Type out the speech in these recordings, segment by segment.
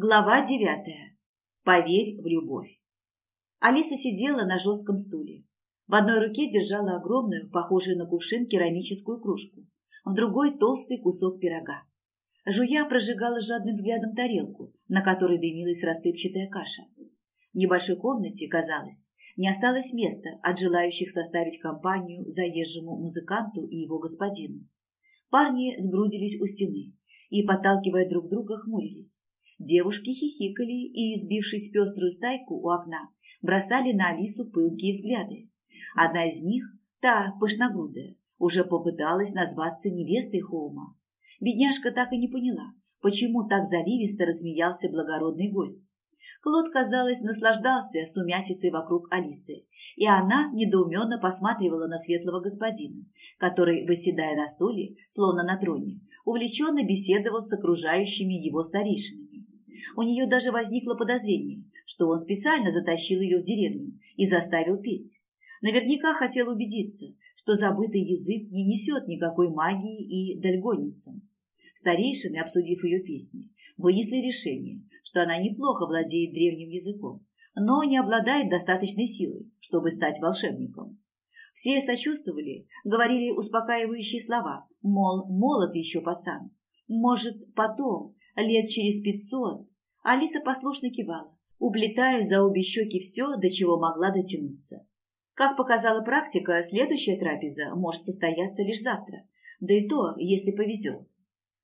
Глава девятая. Поверь в любовь. Алиса сидела на жестком стуле. В одной руке держала огромную, похожую на кувшин, керамическую кружку, в другой – толстый кусок пирога. Жуя прожигала жадным взглядом тарелку, на которой дымилась рассыпчатая каша. В небольшой комнате, казалось, не осталось места от желающих составить компанию заезжему музыканту и его господину. Парни сгрудились у стены и, подталкивая друг друга, хмурились. Девушки хихикали и, сбившись в пеструю стайку у окна, бросали на Алису пылкие взгляды. Одна из них, та пышногрудая, уже попыталась назваться невестой Хоума. Бедняжка так и не поняла, почему так заливисто рассмеялся благородный гость. Клод, казалось, наслаждался сумятицей вокруг Алисы, и она недоуменно посматривала на светлого господина, который, выседая на стуле, словно на троне, увлеченно беседовал с окружающими его старейшинами. У нее даже возникло подозрение, что он специально затащил ее в деревню и заставил петь. Наверняка хотел убедиться, что забытый язык не несет никакой магии и дальгоницам. Старейшины, обсудив ее песни, вынесли решение, что она неплохо владеет древним языком, но не обладает достаточной силой, чтобы стать волшебником. Все сочувствовали, говорили успокаивающие слова, мол, молод еще пацан. Может, потом, лет через пятьсот, Алиса послушно кивала, уплетая за обе щеки все, до чего могла дотянуться. Как показала практика, следующая трапеза может состояться лишь завтра, да и то, если повезет.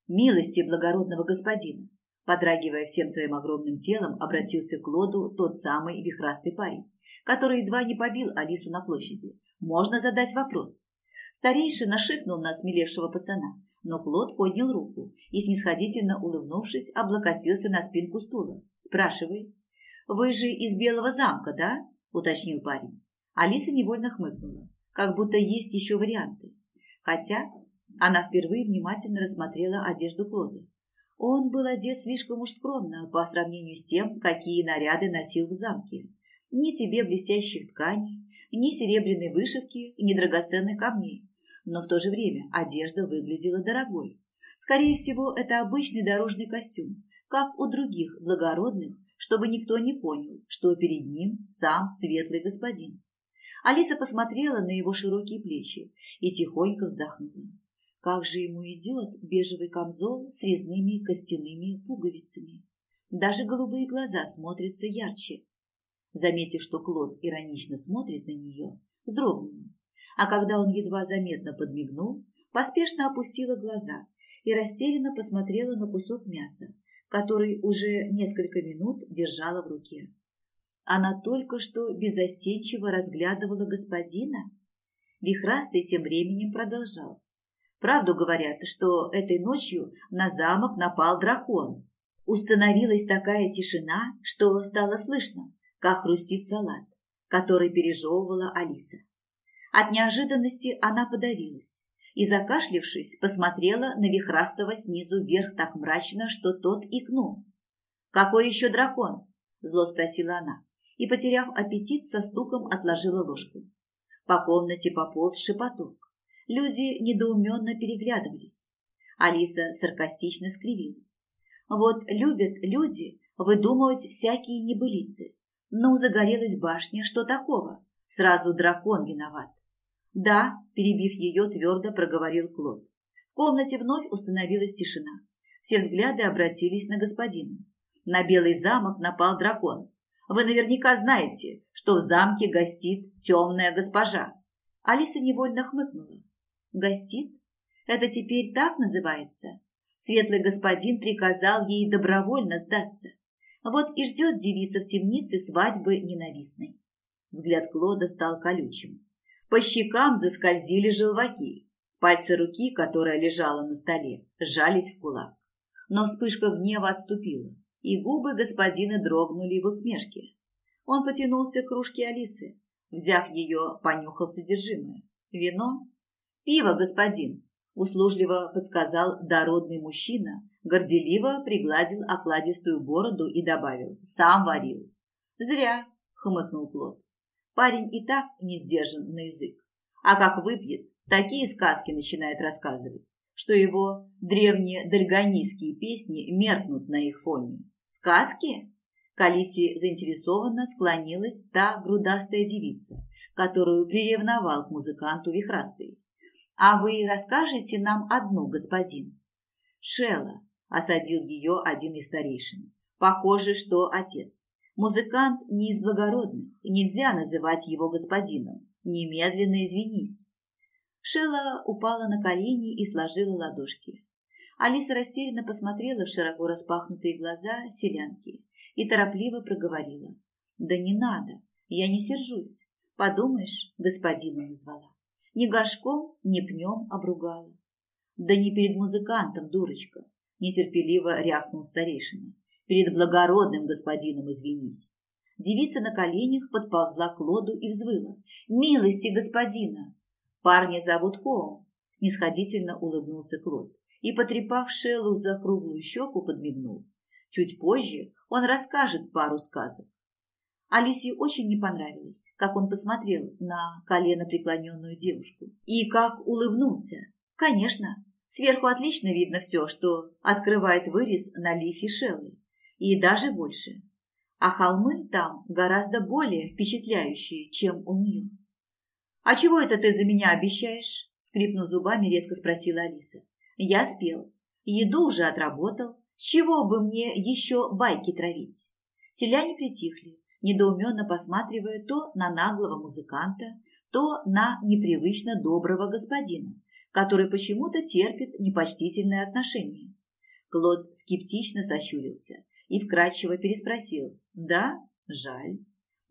Милости благородного господина, подрагивая всем своим огромным телом, обратился к Лоду тот самый вихрастый парень, который едва не побил Алису на площади. Можно задать вопрос. Старейшина шикнул на смелевшего пацана, но Клод поднял руку и, снисходительно улыбнувшись, облокотился на спинку стула. «Спрашивай». «Вы же из Белого замка, да?» – уточнил парень. Алиса невольно хмыкнула, как будто есть еще варианты. Хотя она впервые внимательно рассмотрела одежду Клода. Он был одет слишком уж скромно по сравнению с тем, какие наряды носил в замке. Ни тебе блестящих тканей, ни серебряной вышивки, ни драгоценных камней но в то же время одежда выглядела дорогой. Скорее всего, это обычный дорожный костюм, как у других благородных, чтобы никто не понял, что перед ним сам светлый господин. Алиса посмотрела на его широкие плечи и тихонько вздохнула. Как же ему идет бежевый камзол с резными костяными пуговицами. Даже голубые глаза смотрятся ярче. Заметив, что Клод иронично смотрит на нее, вздрогнула а когда он едва заметно подмигнул, поспешно опустила глаза и растерянно посмотрела на кусок мяса, который уже несколько минут держала в руке. Она только что безостенчиво разглядывала господина. Вихрастый тем временем продолжал. Правду говорят, что этой ночью на замок напал дракон. Установилась такая тишина, что стало слышно, как хрустит салат, который пережевывала Алиса. От неожиданности она подавилась и, закашлившись, посмотрела на Вихрастого снизу вверх так мрачно, что тот икнул. «Какой еще дракон?» – зло спросила она и, потеряв аппетит, со стуком отложила ложку. По комнате пополз шепоток. Люди недоуменно переглядывались. Алиса саркастично скривилась. Вот любят люди выдумывать всякие небылицы. Ну, загорелась башня, что такого? Сразу дракон виноват. «Да», – перебив ее, твердо проговорил Клод. В комнате вновь установилась тишина. Все взгляды обратились на господина. На Белый замок напал дракон. Вы наверняка знаете, что в замке гостит темная госпожа. Алиса невольно хмыкнула. Гостит? Это теперь так называется? Светлый господин приказал ей добровольно сдаться. Вот и ждет девица в темнице свадьбы ненавистной. Взгляд Клода стал колючим. По щекам заскользили желваки. Пальцы руки, которая лежала на столе, сжались в кулак. Но вспышка гнева отступила, и губы господина дрогнули в усмешке. Он потянулся к кружке Алисы. Взяв ее, понюхал содержимое. Вино? Пиво, господин, услужливо подсказал дородный мужчина, горделиво пригладил окладистую бороду и добавил «сам варил». «Зря», — хмыкнул Клод. Парень и так не сдержан на язык. А как выпьет, такие сказки начинает рассказывать, что его древние дальганийские песни меркнут на их фоне. Сказки? К Алисе заинтересованно склонилась та грудастая девица, которую приревновал к музыканту Вихрастый. «А вы расскажете нам одну, господин?» «Шелла», – осадил ее один из старейшин. «Похоже, что отец. Музыкант не из благородных, нельзя называть его господином. Немедленно извинись». Шелла упала на колени и сложила ладошки. Алиса растерянно посмотрела в широко распахнутые глаза селянки и торопливо проговорила. «Да не надо, я не сержусь. Подумаешь, господина назвала. Ни горшком, ни пнем обругала. Да не перед музыкантом, дурочка, нетерпеливо рявкнул старейшина. Перед благородным господином извинись. Девица на коленях подползла к лоду и взвыла. «Милости господина!» «Парня зовут Хоум», – снисходительно улыбнулся Клод и, потрепав Шеллу за круглую щеку, подмигнул. Чуть позже он расскажет пару сказок. Алисе очень не понравилось, как он посмотрел на колено преклоненную девушку и как улыбнулся. Конечно, сверху отлично видно все, что открывает вырез на лифе Шеллы, и даже больше. А холмы там гораздо более впечатляющие, чем у нее. «А чего это ты за меня обещаешь?» – скрипнув зубами, резко спросила Алиса. «Я спел. Еду уже отработал. С чего бы мне еще байки травить?» Селяне притихли, недоуменно посматривая то на наглого музыканта, то на непривычно доброго господина, который почему-то терпит непочтительное отношение. Клод скептично сощурился и вкратчиво переспросил. «Да, жаль.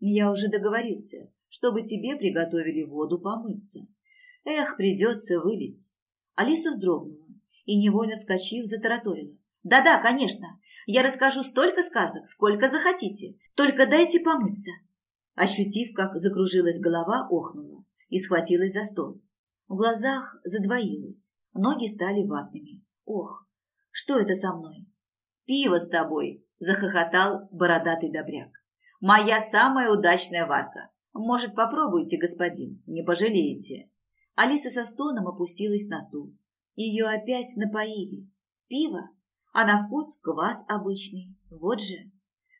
Я уже договорился чтобы тебе приготовили воду помыться. Эх, придется вылить. Алиса вздрогнула и, невольно вскочив, затараторила. Да-да, конечно, я расскажу столько сказок, сколько захотите, только дайте помыться. Ощутив, как закружилась голова, охнула и схватилась за стол. В глазах задвоилась, ноги стали ватными. Ох, что это со мной? Пиво с тобой, захохотал бородатый добряк. Моя самая удачная варка. «Может, попробуйте, господин, не пожалеете». Алиса со стоном опустилась на стул. Ее опять напоили. Пиво, а на вкус квас обычный. Вот же.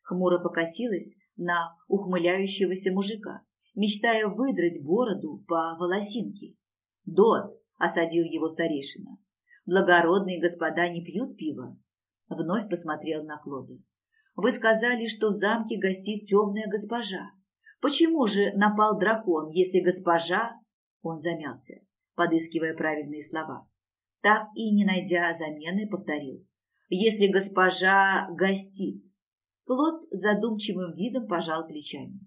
Хмуро покосилась на ухмыляющегося мужика, мечтая выдрать бороду по волосинке. «Дот!» – осадил его старейшина. «Благородные господа не пьют пиво?» Вновь посмотрел на Клода. «Вы сказали, что в замке гостит темная госпожа. Почему же напал дракон, если госпожа... Он замялся, подыскивая правильные слова. Так и не найдя замены, повторил. Если госпожа гостит. Клод задумчивым видом пожал плечами.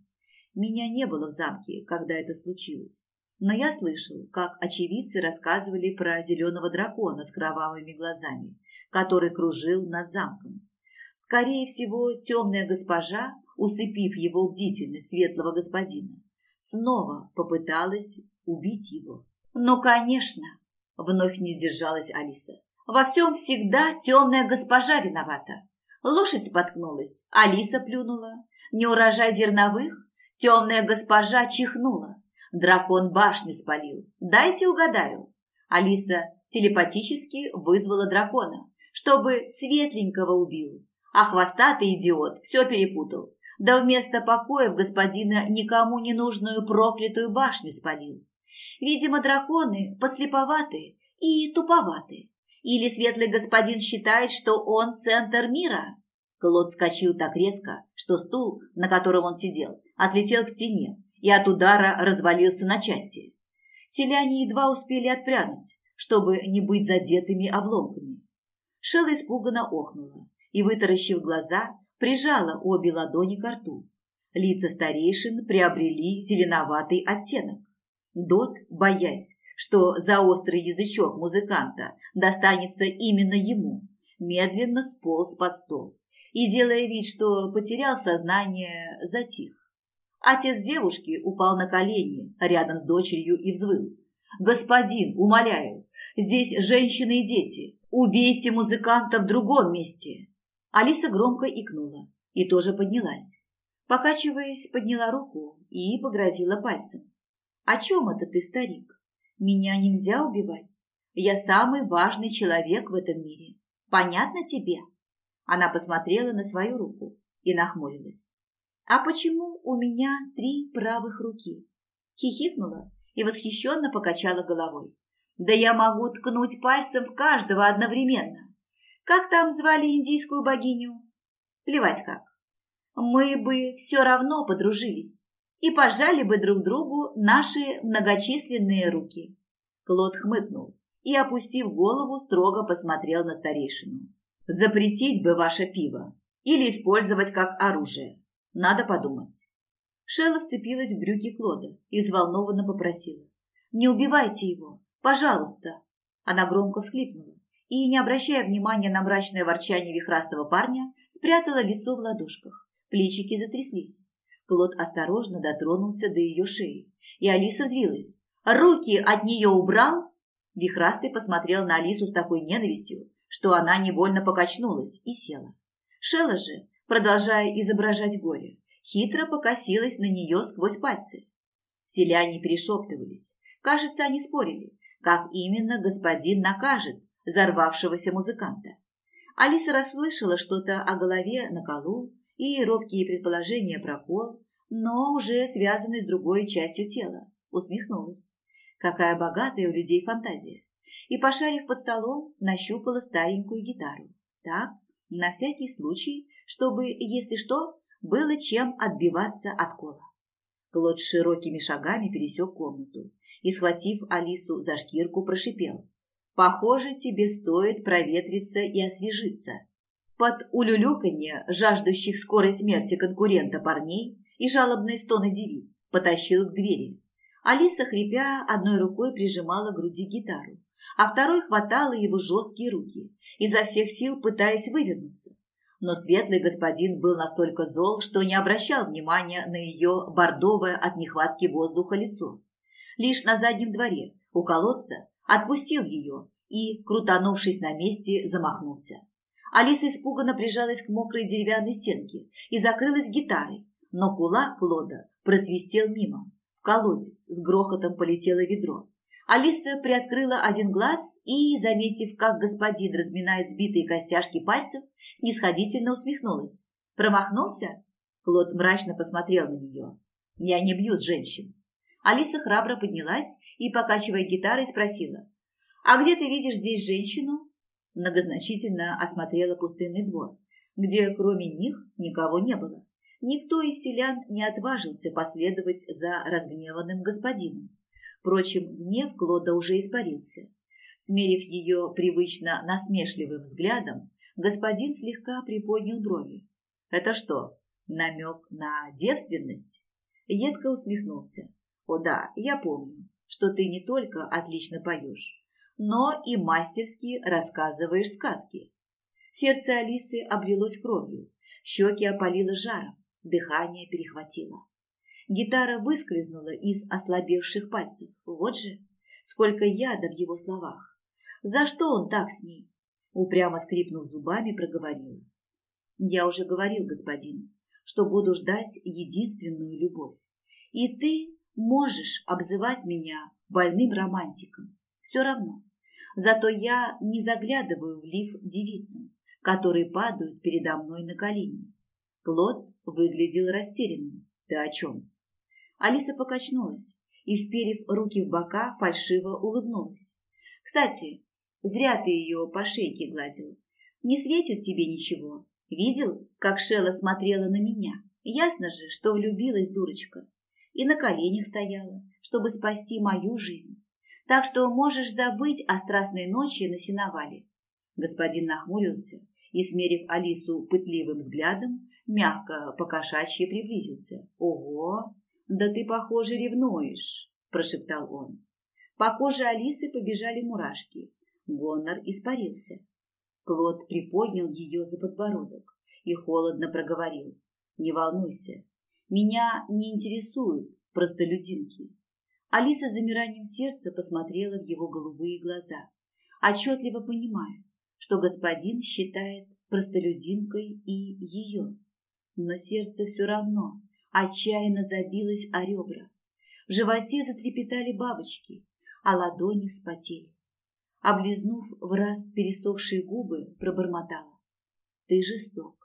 Меня не было в замке, когда это случилось. Но я слышал, как очевидцы рассказывали про зеленого дракона с кровавыми глазами, который кружил над замком. Скорее всего, темная госпожа усыпив его бдительность светлого господина, снова попыталась убить его. «Ну, конечно!» – вновь не сдержалась Алиса. «Во всем всегда темная госпожа виновата. Лошадь споткнулась, Алиса плюнула. Не урожай зерновых, темная госпожа чихнула. Дракон башню спалил. Дайте угадаю». Алиса телепатически вызвала дракона, чтобы светленького убил, а хвостатый идиот все перепутал да вместо покоев господина никому не нужную проклятую башню спалил. Видимо, драконы послеповаты и туповаты. Или светлый господин считает, что он центр мира? Клод скочил так резко, что стул, на котором он сидел, отлетел к стене и от удара развалился на части. Селяне едва успели отпрянуть, чтобы не быть задетыми обломками. Шелла испуганно охнула и, вытаращив глаза, прижала обе ладони к рту. Лица старейшин приобрели зеленоватый оттенок. Дот, боясь, что за острый язычок музыканта достанется именно ему, медленно сполз под стол и, делая вид, что потерял сознание, затих. Отец девушки упал на колени рядом с дочерью и взвыл. «Господин, умоляю, здесь женщины и дети. Убейте музыканта в другом месте!» Алиса громко икнула и тоже поднялась. Покачиваясь, подняла руку и погрозила пальцем. «О чем это ты, старик? Меня нельзя убивать. Я самый важный человек в этом мире. Понятно тебе?» Она посмотрела на свою руку и нахмурилась. «А почему у меня три правых руки?» Хихикнула и восхищенно покачала головой. «Да я могу ткнуть пальцем в каждого одновременно. Как там звали индийскую богиню? Плевать как. Мы бы все равно подружились и пожали бы друг другу наши многочисленные руки. Клод хмыкнул и, опустив голову, строго посмотрел на старейшину. «Запретить бы ваше пиво или использовать как оружие. Надо подумать». Шелла вцепилась в брюки Клода и взволнованно попросила. «Не убивайте его, пожалуйста!» Она громко всхлипнула и, не обращая внимания на мрачное ворчание вихрастого парня, спрятала лицо в ладошках. Плечики затряслись. Клод осторожно дотронулся до ее шеи, и Алиса взвилась. «Руки от нее убрал?» Вихрастый посмотрел на Алису с такой ненавистью, что она невольно покачнулась и села. Шелла же, продолжая изображать горе, хитро покосилась на нее сквозь пальцы. Селяне перешептывались. Кажется, они спорили, как именно господин накажет взорвавшегося музыканта. Алиса расслышала что-то о голове на колу и робкие предположения про пол, но уже связанные с другой частью тела. Усмехнулась. Какая богатая у людей фантазия. И, пошарив под столом, нащупала старенькую гитару. Так, на всякий случай, чтобы, если что, было чем отбиваться от кола. Клод широкими шагами пересек комнату и, схватив Алису за шкирку, прошипел. Похоже, тебе стоит проветриться и освежиться. Под улюлюканье жаждущих скорой смерти конкурента парней и жалобные стоны девиц потащил к двери. Алиса, хрипя, одной рукой прижимала к груди гитару, а второй хватала его жесткие руки, изо всех сил пытаясь вывернуться. Но светлый господин был настолько зол, что не обращал внимания на ее бордовое от нехватки воздуха лицо. Лишь на заднем дворе, у колодца, отпустил ее и, крутанувшись на месте, замахнулся. Алиса испуганно прижалась к мокрой деревянной стенке и закрылась гитарой, но кулак Клода просвистел мимо. В колодец с грохотом полетело ведро. Алиса приоткрыла один глаз и, заметив, как господин разминает сбитые костяшки пальцев, снисходительно усмехнулась. «Промахнулся?» Клод мрачно посмотрел на нее. «Я не бью с женщин. Алиса храбро поднялась и, покачивая гитарой, спросила. «А где ты видишь здесь женщину?» Многозначительно осмотрела пустынный двор, где кроме них никого не было. Никто из селян не отважился последовать за разгневанным господином. Впрочем, гнев Клода уже испарился. Смерив ее привычно насмешливым взглядом, господин слегка приподнял брови. «Это что, намек на девственность?» Едко усмехнулся. О да, я помню, что ты не только отлично поешь, но и мастерски рассказываешь сказки. Сердце Алисы облилось кровью, щеки опалило жаром, дыхание перехватило. Гитара выскользнула из ослабевших пальцев. Вот же, сколько яда в его словах. За что он так с ней? Упрямо скрипнув зубами, проговорила. Я уже говорил, господин, что буду ждать единственную любовь. И ты Можешь обзывать меня больным романтиком. Все равно. Зато я не заглядываю в лиф девицам, которые падают передо мной на колени. Клод выглядел растерянным. Ты о чем? Алиса покачнулась и, вперев руки в бока, фальшиво улыбнулась. Кстати, зря ты ее по шейке гладил. Не светит тебе ничего. Видел, как Шелла смотрела на меня? Ясно же, что влюбилась дурочка и на коленях стояла, чтобы спасти мою жизнь. Так что можешь забыть о страстной ночи на сеновале. Господин нахмурился и, смерив Алису пытливым взглядом, мягко покошачьи приблизился. «Ого! Да ты, похоже, ревнуешь!» – прошептал он. По коже Алисы побежали мурашки. Гонор испарился. Клод приподнял ее за подбородок и холодно проговорил. «Не волнуйся, меня не интересуют простолюдинки. Алиса с замиранием сердца посмотрела в его голубые глаза, отчетливо понимая, что господин считает простолюдинкой и ее. Но сердце все равно отчаянно забилось о ребра. В животе затрепетали бабочки, а ладони вспотели. Облизнув в раз пересохшие губы, пробормотала. Ты жесток.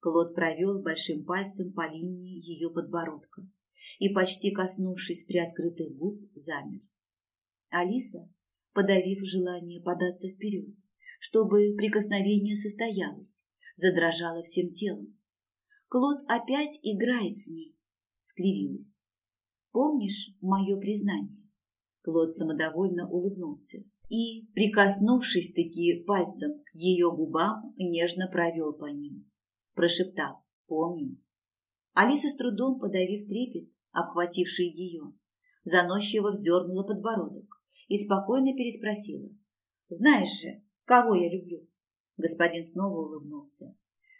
Клод провел большим пальцем по линии ее подбородка и, почти коснувшись приоткрытых губ, замер. Алиса, подавив желание податься вперед, чтобы прикосновение состоялось, задрожала всем телом. Клод опять играет с ней, скривилась. Помнишь мое признание? Клод самодовольно улыбнулся и, прикоснувшись-таки пальцем к ее губам, нежно провел по ним. Прошептал «Помню». Алиса с трудом подавив трепет, обхвативший ее, заносчиво вздернула подбородок и спокойно переспросила. «Знаешь же, кого я люблю?» Господин снова улыбнулся,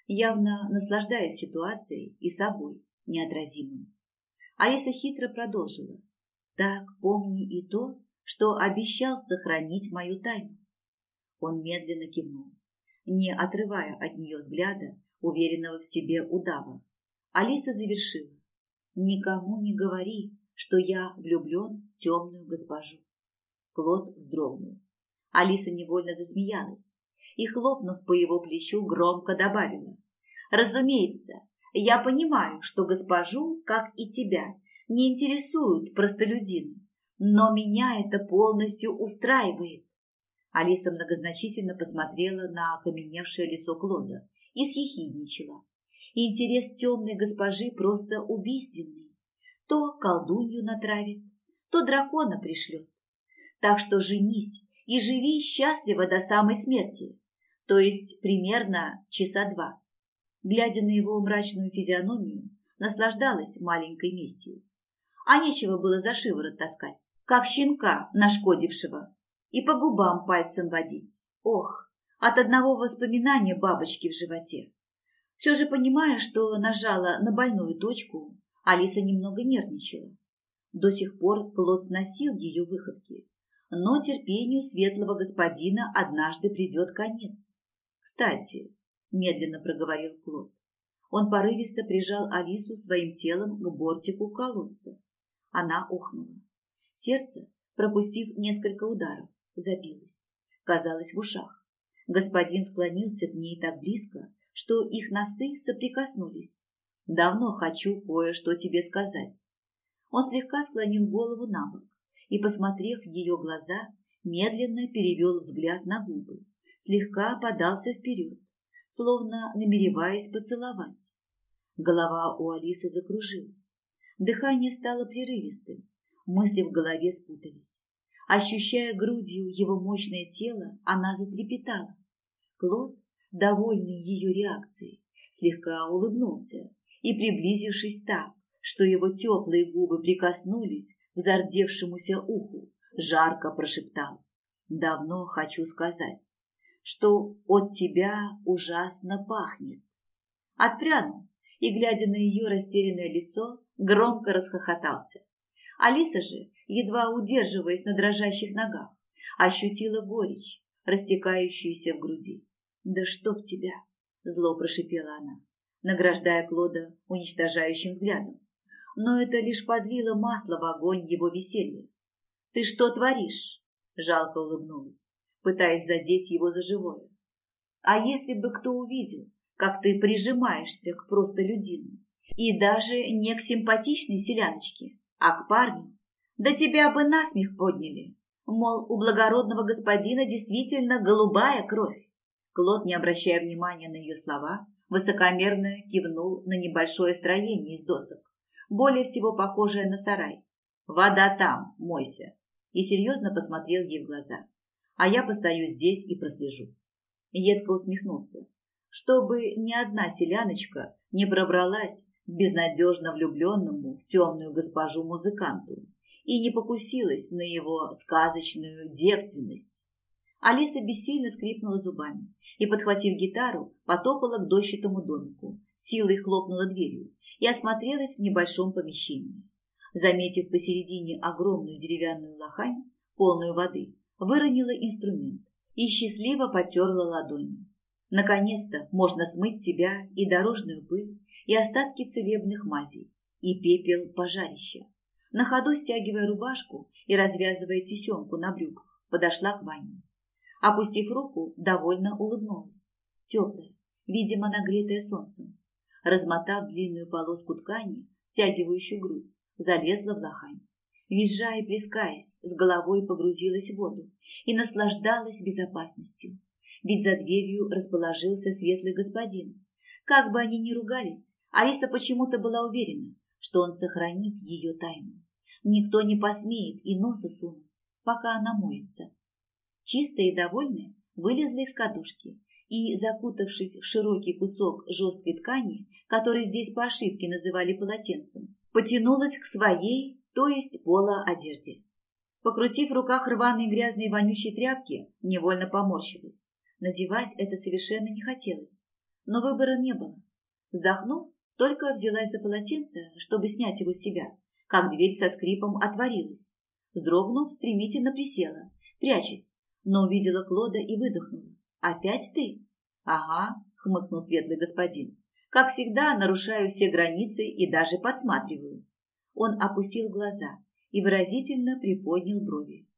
явно наслаждаясь ситуацией и собой неотразимым. Алиса хитро продолжила. «Так помни и то, что обещал сохранить мою тайну». Он медленно кивнул, не отрывая от нее взгляда, уверенного в себе удава. Алиса завершила. «Никому не говори, что я влюблен в темную госпожу». Клод вздрогнул. Алиса невольно засмеялась и, хлопнув по его плечу, громко добавила. «Разумеется, я понимаю, что госпожу, как и тебя, не интересуют простолюдины, но меня это полностью устраивает». Алиса многозначительно посмотрела на окаменевшее лицо Клода и съехидничала. Интерес темной госпожи просто убийственный. То колдунью натравит, то дракона пришлет. Так что женись и живи счастливо до самой смерти, то есть примерно часа два. Глядя на его мрачную физиономию, наслаждалась маленькой местью. А нечего было за шиворот таскать, как щенка нашкодившего, и по губам пальцем водить. Ох, от одного воспоминания бабочки в животе. Все же понимая, что нажала на больную точку, Алиса немного нервничала. До сих пор Клод сносил ее выходки, но терпению светлого господина однажды придет конец. «Кстати», – медленно проговорил Клод, он порывисто прижал Алису своим телом к бортику колодца. Она ухнула. Сердце, пропустив несколько ударов, забилось. Казалось в ушах. Господин склонился к ней так близко, что их носы соприкоснулись. «Давно хочу кое-что тебе сказать». Он слегка склонил голову на бок и, посмотрев в ее глаза, медленно перевел взгляд на губы, слегка подался вперед, словно намереваясь поцеловать. Голова у Алисы закружилась. Дыхание стало прерывистым, мысли в голове спутались. Ощущая грудью его мощное тело, она затрепетала. Клод довольный ее реакцией, слегка улыбнулся и, приблизившись так, что его теплые губы прикоснулись зардевшемуся уху, жарко прошептал. «Давно хочу сказать, что от тебя ужасно пахнет». Отпрянул и, глядя на ее растерянное лицо, громко расхохотался. Алиса же, едва удерживаясь на дрожащих ногах, ощутила горечь, растекающуюся в груди. «Да чтоб тебя!» – зло прошипела она, награждая Клода уничтожающим взглядом. Но это лишь подлило масло в огонь его веселья. «Ты что творишь?» – жалко улыбнулась, пытаясь задеть его за живое. «А если бы кто увидел, как ты прижимаешься к простолюдину, и даже не к симпатичной селяночке, а к парню, да тебя бы насмех подняли, мол, у благородного господина действительно голубая кровь. Клод, не обращая внимания на ее слова, высокомерно кивнул на небольшое строение из досок, более всего похожее на сарай. «Вода там, мойся!» И серьезно посмотрел ей в глаза. «А я постою здесь и прослежу». Едко усмехнулся, чтобы ни одна селяночка не пробралась к безнадежно влюбленному в темную госпожу музыканту и не покусилась на его сказочную девственность Алиса бессильно скрипнула зубами и, подхватив гитару, потопала к дощатому домику, силой хлопнула дверью и осмотрелась в небольшом помещении. Заметив посередине огромную деревянную лохань, полную воды, выронила инструмент и счастливо потерла ладони. Наконец-то можно смыть себя и дорожную пыль, и остатки целебных мазей, и пепел пожарища. На ходу стягивая рубашку и развязывая тесемку на брюках, подошла к ванне. Опустив руку, довольно улыбнулась. Теплая, видимо, нагретая солнцем. Размотав длинную полоску ткани, стягивающую грудь, залезла в лохань. Визжа и плескаясь, с головой погрузилась в воду и наслаждалась безопасностью. Ведь за дверью расположился светлый господин. Как бы они ни ругались, Алиса почему-то была уверена, что он сохранит ее тайну. Никто не посмеет и носа сунуть, пока она моется. Чистая и довольная, вылезла из кадушки и, закутавшись в широкий кусок жесткой ткани, который здесь по ошибке называли полотенцем, потянулась к своей, то есть пола одежде. Покрутив в руках рваные грязные вонючие тряпки, невольно поморщилась. Надевать это совершенно не хотелось, но выбора не было. Вздохнув, только взялась за полотенце, чтобы снять его с себя, как дверь со скрипом отворилась. Вздрогнув, стремительно присела, прячась, но увидела Клода и выдохнула. «Опять ты?» «Ага», — хмыкнул светлый господин. «Как всегда, нарушаю все границы и даже подсматриваю». Он опустил глаза и выразительно приподнял брови.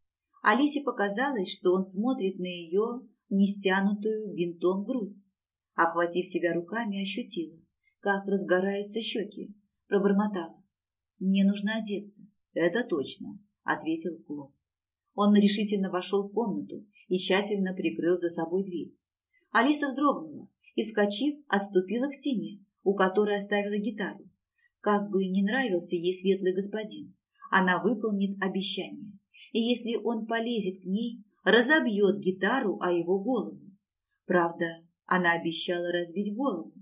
Алисе показалось, что он смотрит на ее нестянутую бинтом грудь. Обхватив себя руками, ощутила, как разгораются щеки. Пробормотала. «Мне нужно одеться». «Это точно», — ответил Клод. Он решительно вошел в комнату и тщательно прикрыл за собой дверь. Алиса вздрогнула и, вскочив, отступила к стене, у которой оставила гитару. Как бы не нравился ей светлый господин, она выполнит обещание. И если он полезет к ней, разобьет гитару о его голову. Правда, она обещала разбить голову.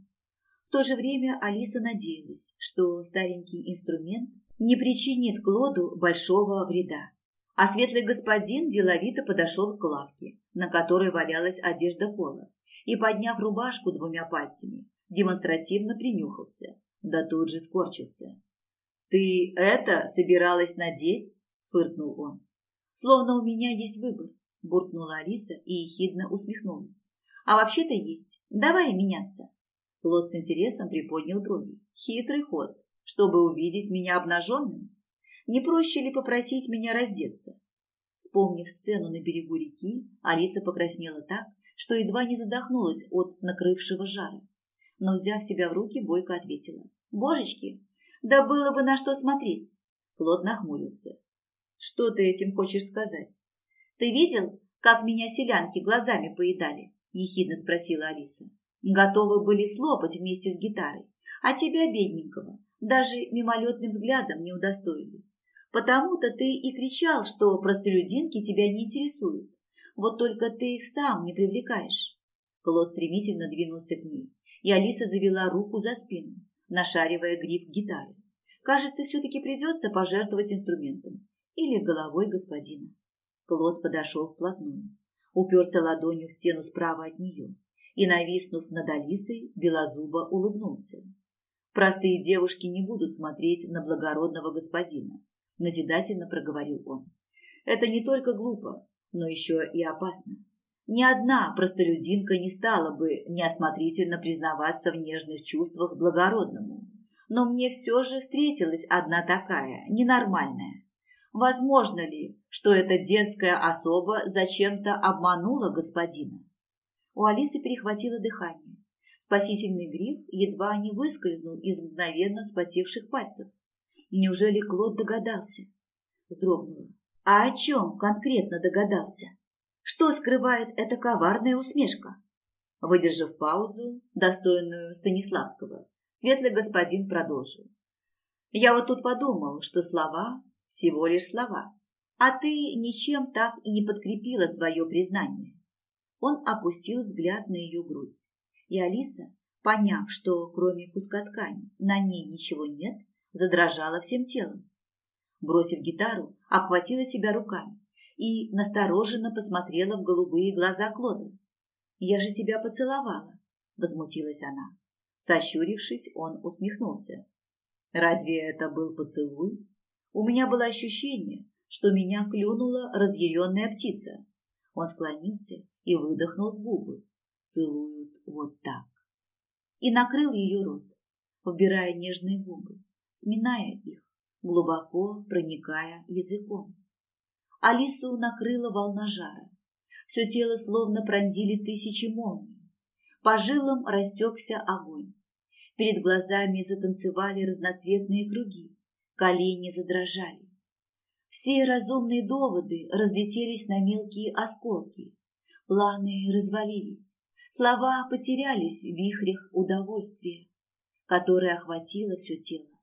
В то же время Алиса надеялась, что старенький инструмент не причинит Клоду большого вреда. А светлый господин деловито подошел к лавке, на которой валялась одежда пола, и, подняв рубашку двумя пальцами, демонстративно принюхался, да тут же скорчился. «Ты это собиралась надеть?» – фыркнул он. «Словно у меня есть выбор», – буркнула Алиса и ехидно усмехнулась. «А вообще-то есть. Давай меняться». Клод с интересом приподнял брови. «Хитрый ход, чтобы увидеть меня обнаженным. Не проще ли попросить меня раздеться?» Вспомнив сцену на берегу реки, Алиса покраснела так, что едва не задохнулась от накрывшего жара. Но, взяв себя в руки, Бойко ответила. «Божечки, да было бы на что смотреть!» Клод нахмурился. «Что ты этим хочешь сказать?» «Ты видел, как меня селянки глазами поедали?» – ехидно спросила Алиса. «Готовы были слопать вместе с гитарой, а тебя, бедненького, даже мимолетным взглядом не удостоили. Потому-то ты и кричал, что простолюдинки тебя не интересуют. Вот только ты их сам не привлекаешь. Клод стремительно двинулся к ней, и Алиса завела руку за спину, нашаривая гриф гитары. Кажется, все-таки придется пожертвовать инструментом или головой господина. Клод подошел вплотную, уперся ладонью в стену справа от нее и, нависнув над Алисой, белозубо улыбнулся. Простые девушки не будут смотреть на благородного господина, назидательно проговорил он. Это не только глупо, но еще и опасно. Ни одна простолюдинка не стала бы неосмотрительно признаваться в нежных чувствах благородному. Но мне все же встретилась одна такая, ненормальная. Возможно ли, что эта дерзкая особа зачем-то обманула господина? У Алисы перехватило дыхание. Спасительный гриф едва не выскользнул из мгновенно спотевших пальцев. Неужели Клод догадался? Вздрогнула. А о чем конкретно догадался? Что скрывает эта коварная усмешка? Выдержав паузу, достойную Станиславского, светлый господин продолжил. Я вот тут подумал, что слова всего лишь слова, а ты ничем так и не подкрепила свое признание. Он опустил взгляд на ее грудь, и Алиса, поняв, что кроме куска ткани на ней ничего нет, задрожала всем телом. Бросив гитару, обхватила себя руками и настороженно посмотрела в голубые глаза Клода. «Я же тебя поцеловала», – возмутилась она. Сощурившись, он усмехнулся. «Разве это был поцелуй? У меня было ощущение, что меня клюнула разъяренная птица». Он склонился и выдохнул в губы. Целуют вот так. И накрыл ее рот, вбирая нежные губы, сминая их, глубоко проникая языком. Алису накрыла волна жара. Все тело словно пронзили тысячи молний. По жилам растекся огонь. Перед глазами затанцевали разноцветные круги, колени задрожали. Все разумные доводы разлетелись на мелкие осколки, планы развалились, слова потерялись в вихрях удовольствия, которое охватило все тело.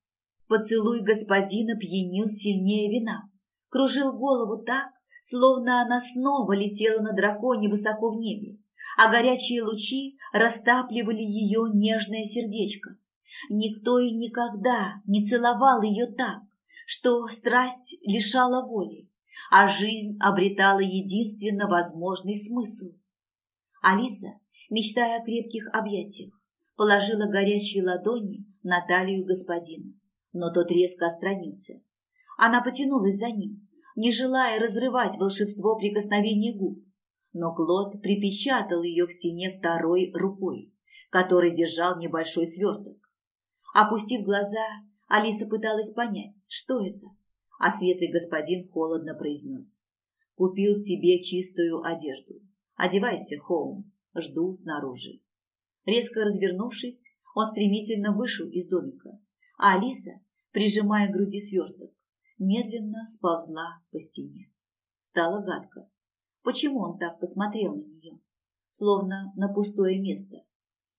Поцелуй господина пьянил сильнее вина, кружил голову так, словно она снова летела на драконе высоко в небе, а горячие лучи растапливали ее нежное сердечко. Никто и никогда не целовал ее так, что страсть лишала воли, а жизнь обретала единственно возможный смысл. Алиса, мечтая о крепких объятиях, положила горячие ладони на талию господина, но тот резко отстранился. Она потянулась за ним, не желая разрывать волшебство прикосновения губ, но Клод припечатал ее к стене второй рукой, которой держал небольшой сверток. Опустив глаза, Алиса пыталась понять, что это, а светлый господин холодно произнес. «Купил тебе чистую одежду. Одевайся, Хоум, жду снаружи». Резко развернувшись, он стремительно вышел из домика, а Алиса, прижимая к груди сверток, медленно сползла по стене. Стало гадко. Почему он так посмотрел на нее, словно на пустое место?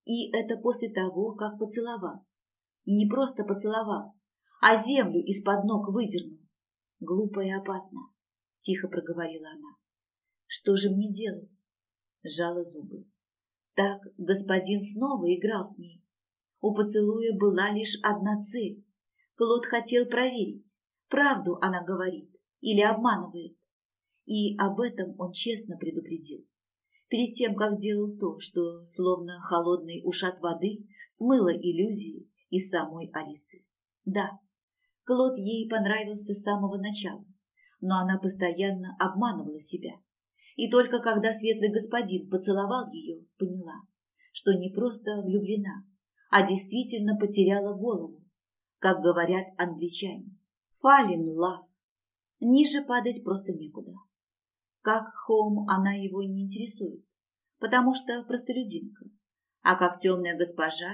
И это после того, как поцеловал. Не просто поцеловал, а землю из-под ног выдернул. Глупо и опасно, тихо проговорила она. Что же мне делать? Сжала зубы. Так господин снова играл с ней. У поцелуя была лишь одна цель. Клод хотел проверить, правду она говорит или обманывает. И об этом он честно предупредил. Перед тем, как сделал то, что, словно холодный ушат воды, смыло иллюзии из самой Алисы. Да, Клод ей понравился с самого начала, но она постоянно обманывала себя. И только когда светлый господин поцеловал ее, поняла, что не просто влюблена, а действительно потеряла голову, как говорят англичане. Фалин лав. Ниже падать просто некуда. Как Хоум она его не интересует, потому что простолюдинка. А как темная госпожа,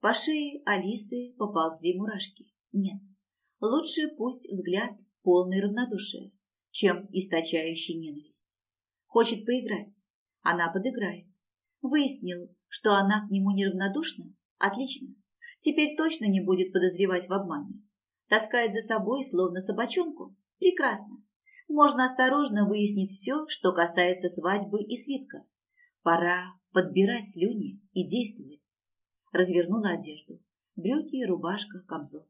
по шее Алисы поползли мурашки. Нет, лучше пусть взгляд полный равнодушия, чем источающий ненависть. Хочет поиграть, она подыграет. Выяснил, что она к нему неравнодушна? Отлично. Теперь точно не будет подозревать в обмане. Таскает за собой, словно собачонку? Прекрасно. Можно осторожно выяснить все, что касается свадьбы и свитка. Пора подбирать слюни и действовать. Развернула одежду. Брюки, рубашка, камзол.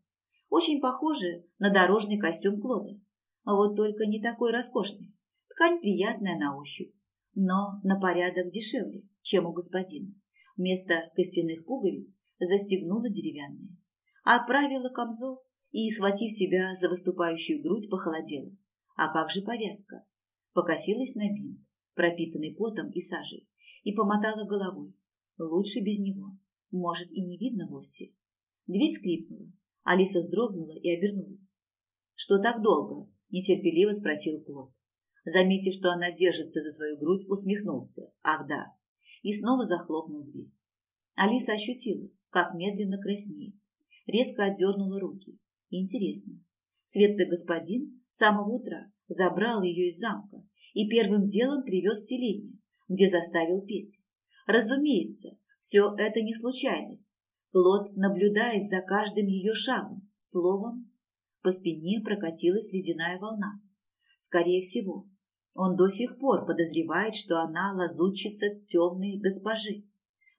Очень похожи на дорожный костюм Клода. А вот только не такой роскошный. Ткань приятная на ощупь, но на порядок дешевле, чем у господина. Вместо костяных пуговиц застегнула деревянные. Отправила камзол и, схватив себя за выступающую грудь, похолодела. А как же повязка? Покосилась на бинт, пропитанный потом и сажей, и помотала головой. Лучше без него. Может, и не видно вовсе. Дверь скрипнула. Алиса вздрогнула и обернулась. «Что так долго?» – нетерпеливо спросил Клод. Заметив, что она держится за свою грудь, усмехнулся. «Ах, да!» И снова захлопнул дверь. Алиса ощутила, как медленно краснеет. Резко отдернула руки. Интересно. Светлый господин с самого утра забрал ее из замка и первым делом привез в селение, где заставил петь. Разумеется, все это не случайность. Клод наблюдает за каждым ее шагом, словом. По спине прокатилась ледяная волна. Скорее всего, он до сих пор подозревает, что она лазутчица темной госпожи.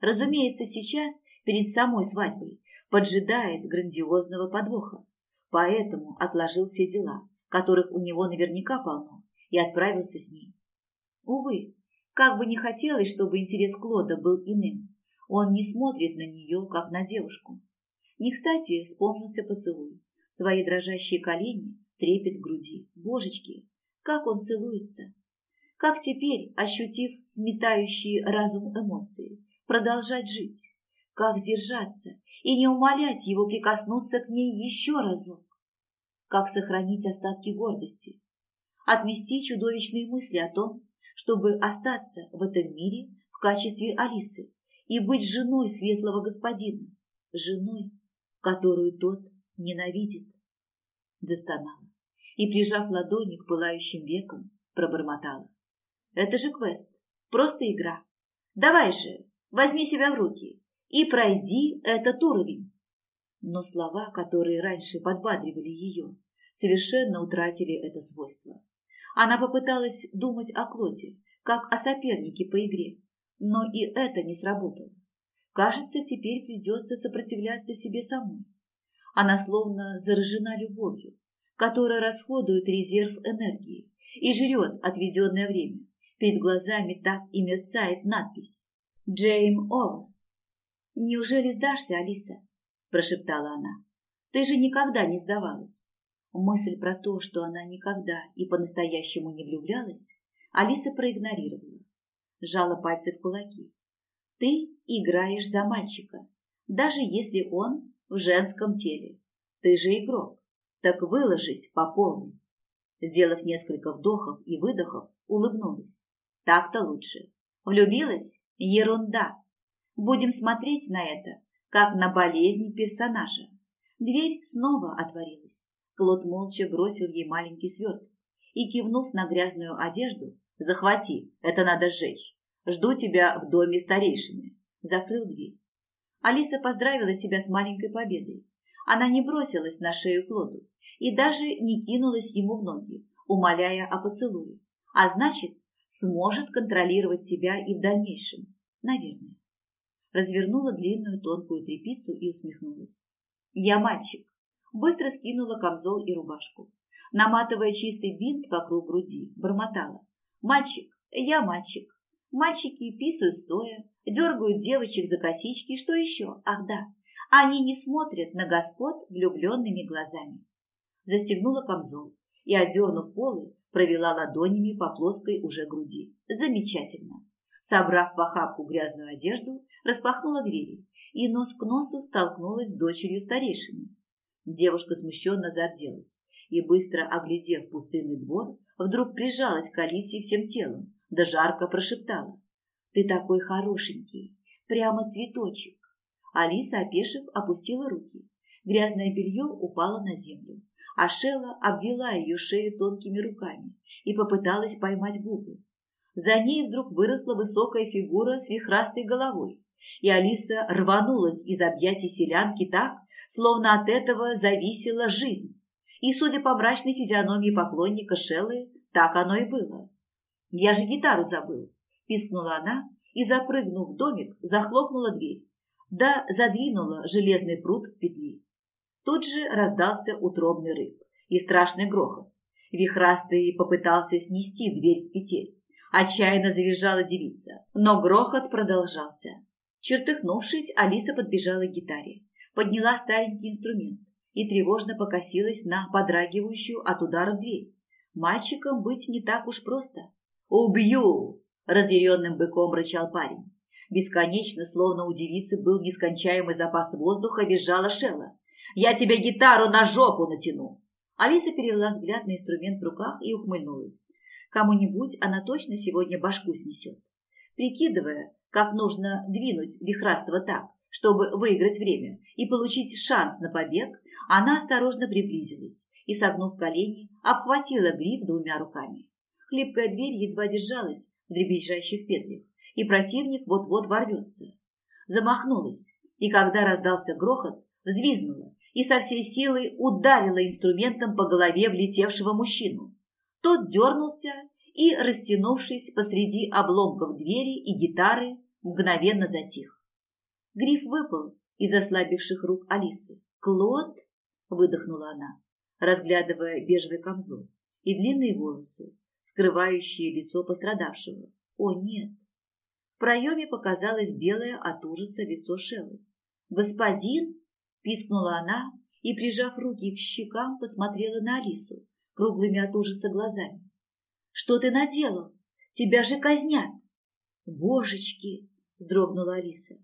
Разумеется, сейчас, перед самой свадьбой, поджидает грандиозного подвоха поэтому отложил все дела, которых у него наверняка полно, и отправился с ней. Увы, как бы не хотелось, чтобы интерес Клода был иным, он не смотрит на нее, как на девушку. Не кстати вспомнился поцелуй, свои дрожащие колени, трепет в груди. Божечки, как он целуется! Как теперь, ощутив сметающие разум эмоции, продолжать жить? Как сдержаться и не умолять его прикоснуться к ней еще разок? как сохранить остатки гордости, отмести чудовищные мысли о том, чтобы остаться в этом мире в качестве Алисы и быть женой светлого господина, женой, которую тот ненавидит. Достонала и, прижав ладони к пылающим векам, пробормотала. Это же квест, просто игра. Давай же, возьми себя в руки и пройди этот уровень. Но слова, которые раньше подбадривали ее, совершенно утратили это свойство. Она попыталась думать о Клоде, как о сопернике по игре, но и это не сработало. Кажется, теперь придется сопротивляться себе самой. Она словно заражена любовью, которая расходует резерв энергии и жрет отведенное время. Перед глазами так и мерцает надпись «Джейм Овер». «Неужели сдашься, Алиса?» – прошептала она. «Ты же никогда не сдавалась». Мысль про то, что она никогда и по-настоящему не влюблялась, Алиса проигнорировала. Жала пальцы в кулаки. «Ты играешь за мальчика, даже если он в женском теле. Ты же игрок, так выложись по полной». Сделав несколько вдохов и выдохов, улыбнулась. Так-то лучше. Влюбилась? Ерунда. Будем смотреть на это, как на болезнь персонажа. Дверь снова отворилась. Клод молча бросил ей маленький сверток и, кивнув на грязную одежду, «Захвати, это надо сжечь. Жду тебя в доме старейшины». Закрыл дверь. Алиса поздравила себя с маленькой победой. Она не бросилась на шею Клоду и даже не кинулась ему в ноги, умоляя о поцелуе. А значит, сможет контролировать себя и в дальнейшем. Наверное. Развернула длинную тонкую тряпицу и усмехнулась. «Я мальчик быстро скинула камзол и рубашку. Наматывая чистый бинт вокруг груди, бормотала. «Мальчик, я мальчик. Мальчики писают стоя, дергают девочек за косички, что еще? Ах да, они не смотрят на господ влюбленными глазами». Застегнула камзол и, одернув полы, провела ладонями по плоской уже груди. Замечательно. Собрав в охапку грязную одежду, распахнула двери и нос к носу столкнулась с дочерью старейшины. Девушка смущенно зарделась и, быстро оглядев пустынный двор, вдруг прижалась к Алисе всем телом, да жарко прошептала. «Ты такой хорошенький, прямо цветочек!» Алиса, опешив, опустила руки. Грязное белье упало на землю, а Шелла обвела ее шею тонкими руками и попыталась поймать губы. За ней вдруг выросла высокая фигура с вихрастой головой и Алиса рванулась из объятий селянки так, словно от этого зависела жизнь. И, судя по мрачной физиономии поклонника Шеллы, так оно и было. «Я же гитару забыл!» – пискнула она и, запрыгнув в домик, захлопнула дверь, да задвинула железный пруд в петли. Тут же раздался утробный рык и страшный грохот. Вихрастый попытался снести дверь с петель. Отчаянно завизжала девица, но грохот продолжался. Чертыхнувшись, Алиса подбежала к гитаре, подняла старенький инструмент и тревожно покосилась на подрагивающую от ударов дверь. Мальчиком быть не так уж просто. «Убью!» – разъяренным быком рычал парень. Бесконечно, словно у девицы был нескончаемый запас воздуха, визжала Шелла. «Я тебе гитару на жопу натяну!» Алиса перевела взгляд на инструмент в руках и ухмыльнулась. Кому-нибудь она точно сегодня башку снесет. Прикидывая, как нужно двинуть Вихрастова так, чтобы выиграть время и получить шанс на побег, она осторожно приблизилась и, согнув колени, обхватила гриф двумя руками. Хлипкая дверь едва держалась в дребезжащих петлях, и противник вот-вот ворвется. Замахнулась, и когда раздался грохот, взвизнула и со всей силы ударила инструментом по голове влетевшего мужчину. Тот дернулся и, растянувшись посреди обломков двери и гитары, мгновенно затих. Гриф выпал из ослабивших рук Алисы. «Клод?» – выдохнула она, разглядывая бежевый камзол и длинные волосы, скрывающие лицо пострадавшего. «О, нет!» В проеме показалось белое от ужаса лицо Шеллы. «Господин?» – пискнула она и, прижав руки к щекам, посмотрела на Алису круглыми от ужаса глазами. «Что ты наделал? Тебя же казнят!» «Божечки!» – вздрогнула Алиса.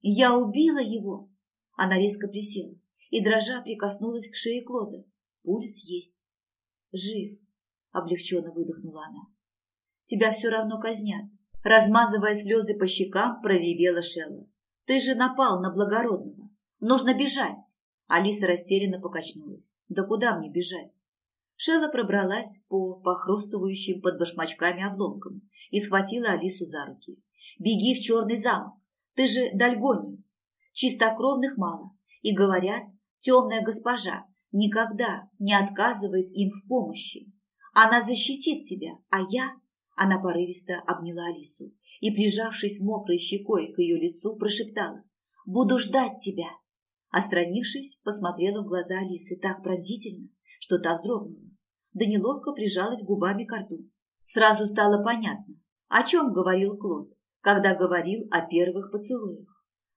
«Я убила его!» Она резко присела и, дрожа, прикоснулась к шее Клода. Пульс есть. «Жив!» – облегченно выдохнула она. «Тебя все равно казнят. Размазывая слезы по щекам, проревела Шелла. «Ты же напал на благородного. Нужно бежать!» Алиса растерянно покачнулась. «Да куда мне бежать?» Шелла пробралась по похрустывающим под башмачками обломкам и схватила Алису за руки. «Беги в черный замок! Ты же дальгонец! Чистокровных мало, и говорят, темная госпожа никогда не отказывает им в помощи. Она защитит тебя, а я...» Она порывисто обняла Алису и, прижавшись мокрой щекой к ее лицу, прошептала «Буду ждать тебя!» Остранившись, посмотрела в глаза Алисы так пронзительно, что та вздрогнула, да неловко прижалась губами к рту. Сразу стало понятно, о чем говорил Клод, когда говорил о первых поцелуях.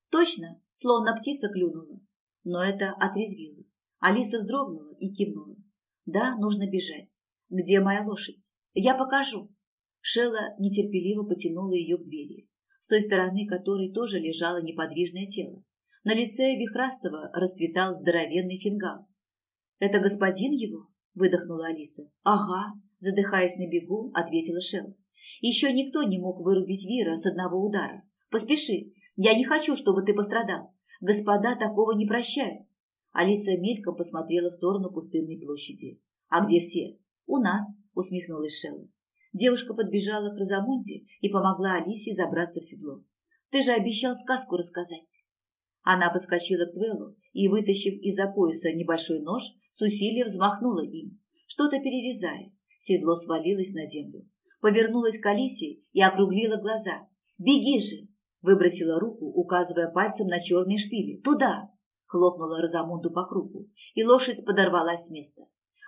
Точно, словно птица клюнула, но это отрезвило. Алиса вздрогнула и кивнула. «Да, нужно бежать. Где моя лошадь? Я покажу». Шелла нетерпеливо потянула ее к двери, с той стороны которой тоже лежало неподвижное тело. На лице Вихрастова расцветал здоровенный фингал. «Это господин его?» – выдохнула Алиса. «Ага», – задыхаясь на бегу, ответила Шелла. «Еще никто не мог вырубить Вира с одного удара. Поспеши, я не хочу, чтобы ты пострадал. Господа такого не прощают». Алиса мельком посмотрела в сторону пустынной площади. «А где все?» «У нас», – усмехнулась Шелла. Девушка подбежала к Розамунде и помогла Алисе забраться в седло. «Ты же обещал сказку рассказать». Она подскочила к Твеллу и, вытащив из-за пояса небольшой нож, с усилием взмахнула им, что-то перерезая. Седло свалилось на землю. Повернулась к Алисе и округлила глаза. «Беги же!» Выбросила руку, указывая пальцем на черные шпили. «Туда!» Хлопнула Розамунду по кругу, и лошадь подорвалась с места.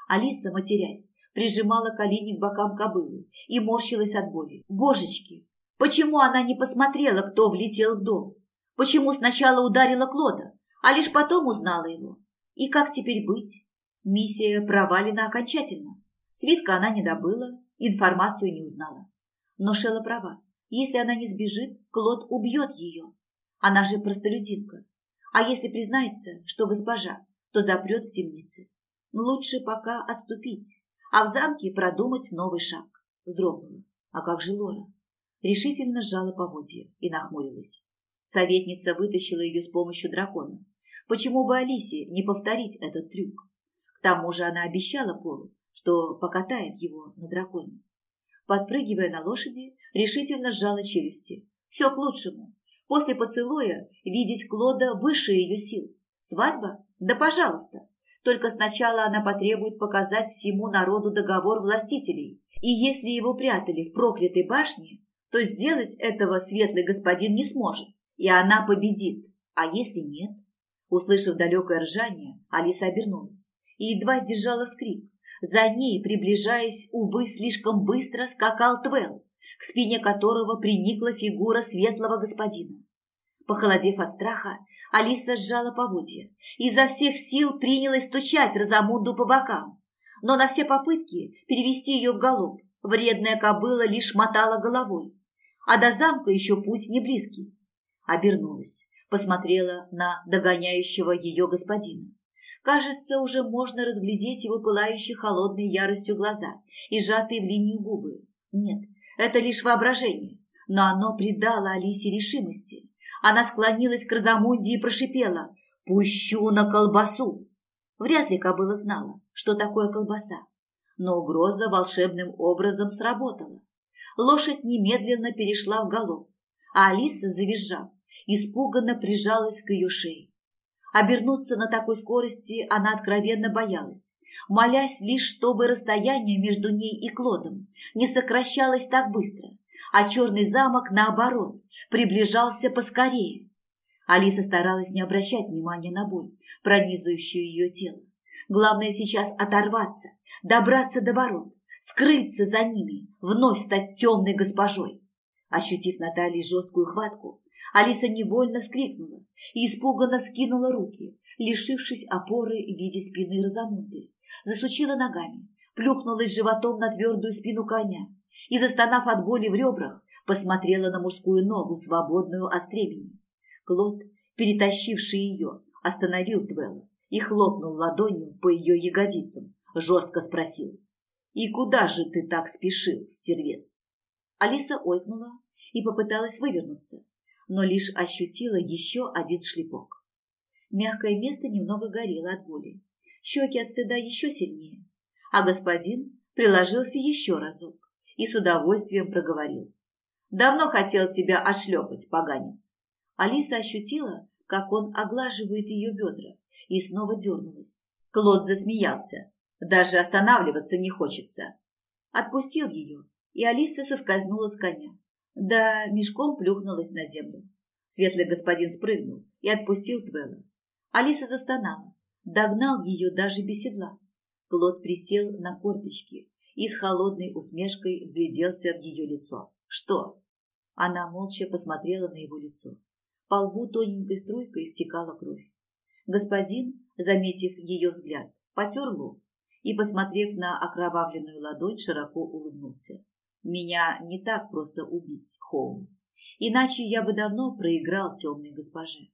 Алиса, матерясь, прижимала колени к бокам кобылы и морщилась от боли. Божечки! Почему она не посмотрела, кто влетел в дом? Почему сначала ударила Клода, а лишь потом узнала его? И как теперь быть? Миссия провалена окончательно. Свитка она не добыла, информацию не узнала. Но Шелла права. Если она не сбежит, Клод убьет ее. Она же простолюдинка. А если признается, что госпожа, то запрет в темнице. Лучше пока отступить а в замке продумать новый шаг. Вздрогнула. А как же Лора? Решительно сжала поводья и нахмурилась. Советница вытащила ее с помощью дракона. Почему бы Алисе не повторить этот трюк? К тому же она обещала Полу, что покатает его на драконе. Подпрыгивая на лошади, решительно сжала челюсти. Все к лучшему. После поцелуя видеть Клода выше ее сил. Свадьба? Да пожалуйста. Только сначала она потребует показать всему народу договор властителей. И если его прятали в проклятой башне, то сделать этого светлый господин не сможет, и она победит. А если нет? Услышав далекое ржание, Алиса обернулась и едва сдержала вскрик. За ней, приближаясь, увы, слишком быстро скакал Твел, к спине которого приникла фигура светлого господина. Похолодев от страха, Алиса сжала поводья и изо всех сил принялась стучать Розамунду по бокам. Но на все попытки перевести ее в галоп вредная кобыла лишь мотала головой. А до замка еще путь не близкий. Обернулась, посмотрела на догоняющего ее господина. Кажется, уже можно разглядеть его пылающие холодной яростью глаза и сжатые в линию губы. Нет, это лишь воображение, но оно придало Алисе решимости. Она склонилась к Розамунде и прошипела «Пущу на колбасу!». Вряд ли кобыла знала, что такое колбаса, но угроза волшебным образом сработала. Лошадь немедленно перешла в галоп, а Алиса, завизжав, испуганно прижалась к ее шее. Обернуться на такой скорости она откровенно боялась, молясь лишь, чтобы расстояние между ней и Клодом не сокращалось так быстро, а черный замок, наоборот, приближался поскорее. Алиса старалась не обращать внимания на боль, пронизывающую ее тело. Главное сейчас оторваться, добраться до ворот, скрыться за ними, вновь стать темной госпожой. Ощутив на жесткую хватку, Алиса невольно вскрикнула и испуганно скинула руки, лишившись опоры в виде спины Розамунды. Засучила ногами, плюхнулась животом на твердую спину коня и, застонав от боли в ребрах, посмотрела на мужскую ногу, свободную от стремени. Клод, перетащивший ее, остановил Твелла и хлопнул ладонью по ее ягодицам, жестко спросил. «И куда же ты так спешил, стервец?» Алиса ойкнула и попыталась вывернуться, но лишь ощутила еще один шлепок. Мягкое место немного горело от боли, щеки от стыда еще сильнее, а господин приложился еще разок и с удовольствием проговорил. «Давно хотел тебя ошлепать, поганец». Алиса ощутила, как он оглаживает ее бедра, и снова дернулась. Клод засмеялся. Даже останавливаться не хочется. Отпустил ее, и Алиса соскользнула с коня. Да мешком плюхнулась на землю. Светлый господин спрыгнул и отпустил Твелла. Алиса застонала, догнал ее даже без седла. Клод присел на корточки и с холодной усмешкой вгляделся в ее лицо. «Что?» Она молча посмотрела на его лицо. По лбу тоненькой струйкой стекала кровь. Господин, заметив ее взгляд, потер лоб и, посмотрев на окровавленную ладонь, широко улыбнулся. «Меня не так просто убить, Хоум. Иначе я бы давно проиграл темной госпоже».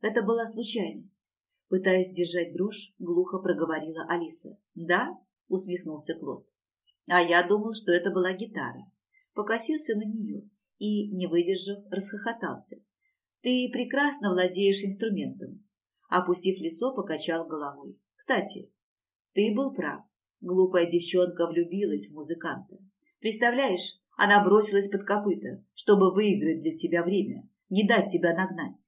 Это была случайность. Пытаясь держать дрожь, глухо проговорила Алиса. «Да?» – усмехнулся Клод. «А я думал, что это была гитара». Покосился на нее и, не выдержав, расхохотался. «Ты прекрасно владеешь инструментом». Опустив лицо, покачал головой. «Кстати, ты был прав. Глупая девчонка влюбилась в музыканта. Представляешь, она бросилась под копыта, чтобы выиграть для тебя время, не дать тебя нагнать.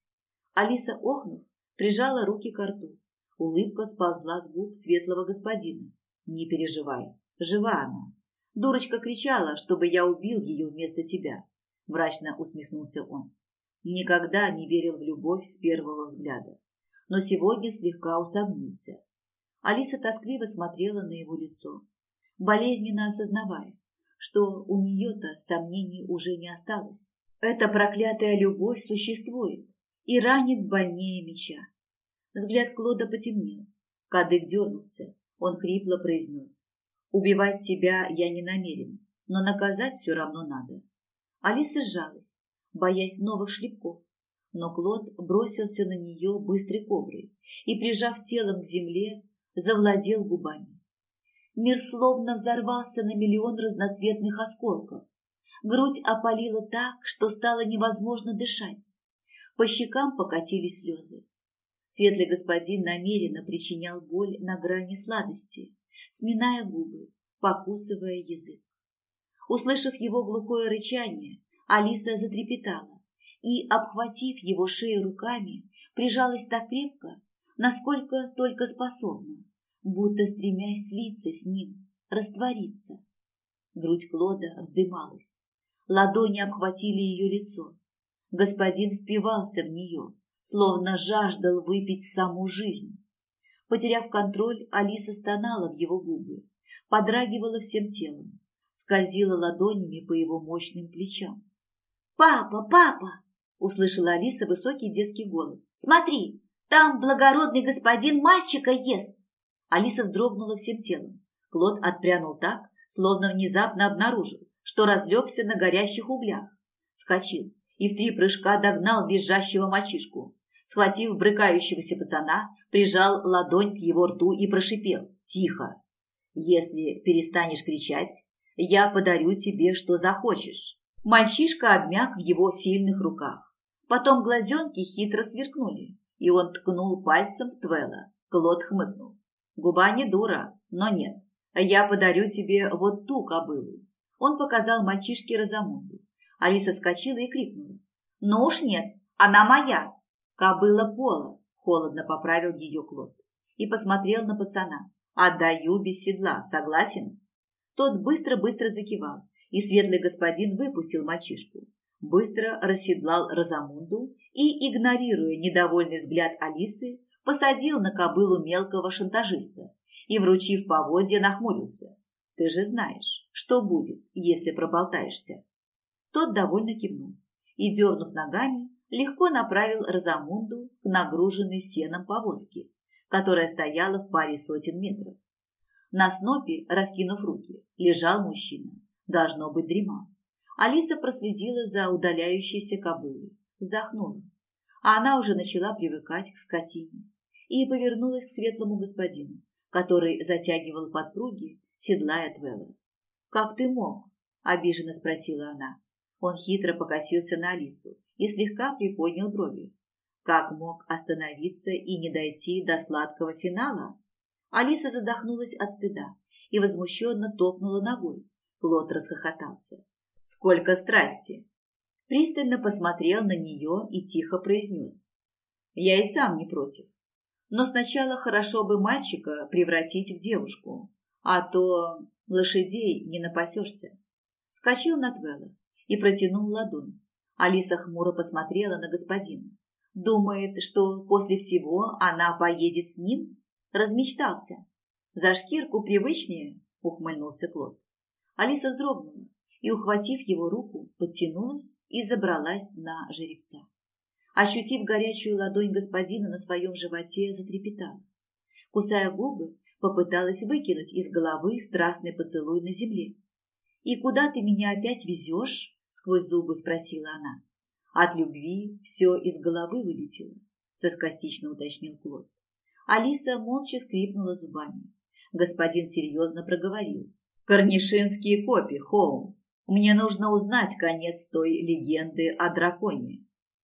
Алиса, охнув, прижала руки к рту. Улыбка сползла с губ светлого господина. «Не переживай, жива она». Дурочка кричала, чтобы я убил ее вместо тебя. Мрачно усмехнулся он. Никогда не верил в любовь с первого взгляда, но сегодня слегка усомнился. Алиса тоскливо смотрела на его лицо, болезненно осознавая, что у нее-то сомнений уже не осталось. Эта проклятая любовь существует, и ранит больнее меча. Взгляд Клода потемнел. Кадык дернулся. Он хрипло произнес. «Убивать тебя я не намерен, но наказать все равно надо». Алиса сжалась, боясь новых шлепков. Но Клод бросился на нее быстрой коброй и, прижав телом к земле, завладел губами. Мир словно взорвался на миллион разноцветных осколков. Грудь опалила так, что стало невозможно дышать. По щекам покатились слезы. Светлый господин намеренно причинял боль на грани сладости, сминая губы, покусывая язык. Услышав его глухое рычание, Алиса затрепетала и, обхватив его шею руками, прижалась так крепко, насколько только способна, будто стремясь слиться с ним, раствориться. Грудь Клода вздымалась. Ладони обхватили ее лицо, Господин впивался в нее, словно жаждал выпить саму жизнь. Потеряв контроль, Алиса стонала в его губы, подрагивала всем телом, скользила ладонями по его мощным плечам. «Папа, папа!» – услышала Алиса высокий детский голос. «Смотри, там благородный господин мальчика ест!» Алиса вздрогнула всем телом. Клод отпрянул так, словно внезапно обнаружил, что разлегся на горящих углях. Скочил, и в три прыжка догнал визжащего мальчишку. Схватив брыкающегося пацана, прижал ладонь к его рту и прошипел «Тихо! Если перестанешь кричать, я подарю тебе, что захочешь». Мальчишка обмяк в его сильных руках. Потом глазенки хитро сверкнули, и он ткнул пальцем в Твела. Клод хмыкнул. «Губа не дура, но нет. Я подарю тебе вот ту кобылу». Он показал мальчишке Розамунду. Алиса вскочила и крикнула. «Ну уж нет, она моя!» «Кобыла пола!» – холодно поправил ее Клод. И посмотрел на пацана. «Отдаю без седла, согласен?» Тот быстро-быстро закивал, и светлый господин выпустил мальчишку. Быстро расседлал Розамунду и, игнорируя недовольный взгляд Алисы, посадил на кобылу мелкого шантажиста и, вручив поводья, нахмурился. «Ты же знаешь, что будет, если проболтаешься?» Тот довольно кивнул и, дернув ногами, легко направил Розамунду к нагруженной сеном повозке, которая стояла в паре сотен метров. На снопе, раскинув руки, лежал мужчина. Должно быть, дремал. Алиса проследила за удаляющейся кобылой, вздохнула. А она уже начала привыкать к скотине и повернулась к светлому господину, который затягивал подпруги, седлая Твелла. «Как ты мог?» – обиженно спросила она. Он хитро покосился на Алису и слегка приподнял брови. Как мог остановиться и не дойти до сладкого финала? Алиса задохнулась от стыда и возмущенно топнула ногой. Клод расхохотался. «Сколько страсти!» Пристально посмотрел на нее и тихо произнес. «Я и сам не против. Но сначала хорошо бы мальчика превратить в девушку, а то лошадей не напасешься». Скочил на Твелла и протянул ладонь. Алиса хмуро посмотрела на господина. Думает, что после всего она поедет с ним? Размечтался. За шкирку привычнее, ухмыльнулся Клод. Алиса вздрогнула и, ухватив его руку, подтянулась и забралась на жеребца. Ощутив горячую ладонь господина на своем животе, затрепетала. Кусая губы, попыталась выкинуть из головы страстный поцелуй на земле. «И куда ты меня опять везешь?» – сквозь зубы спросила она. «От любви все из головы вылетело», – саркастично уточнил Клод. Алиса молча скрипнула зубами. Господин серьезно проговорил. «Корнишинские копии, Хоум. Мне нужно узнать конец той легенды о драконе.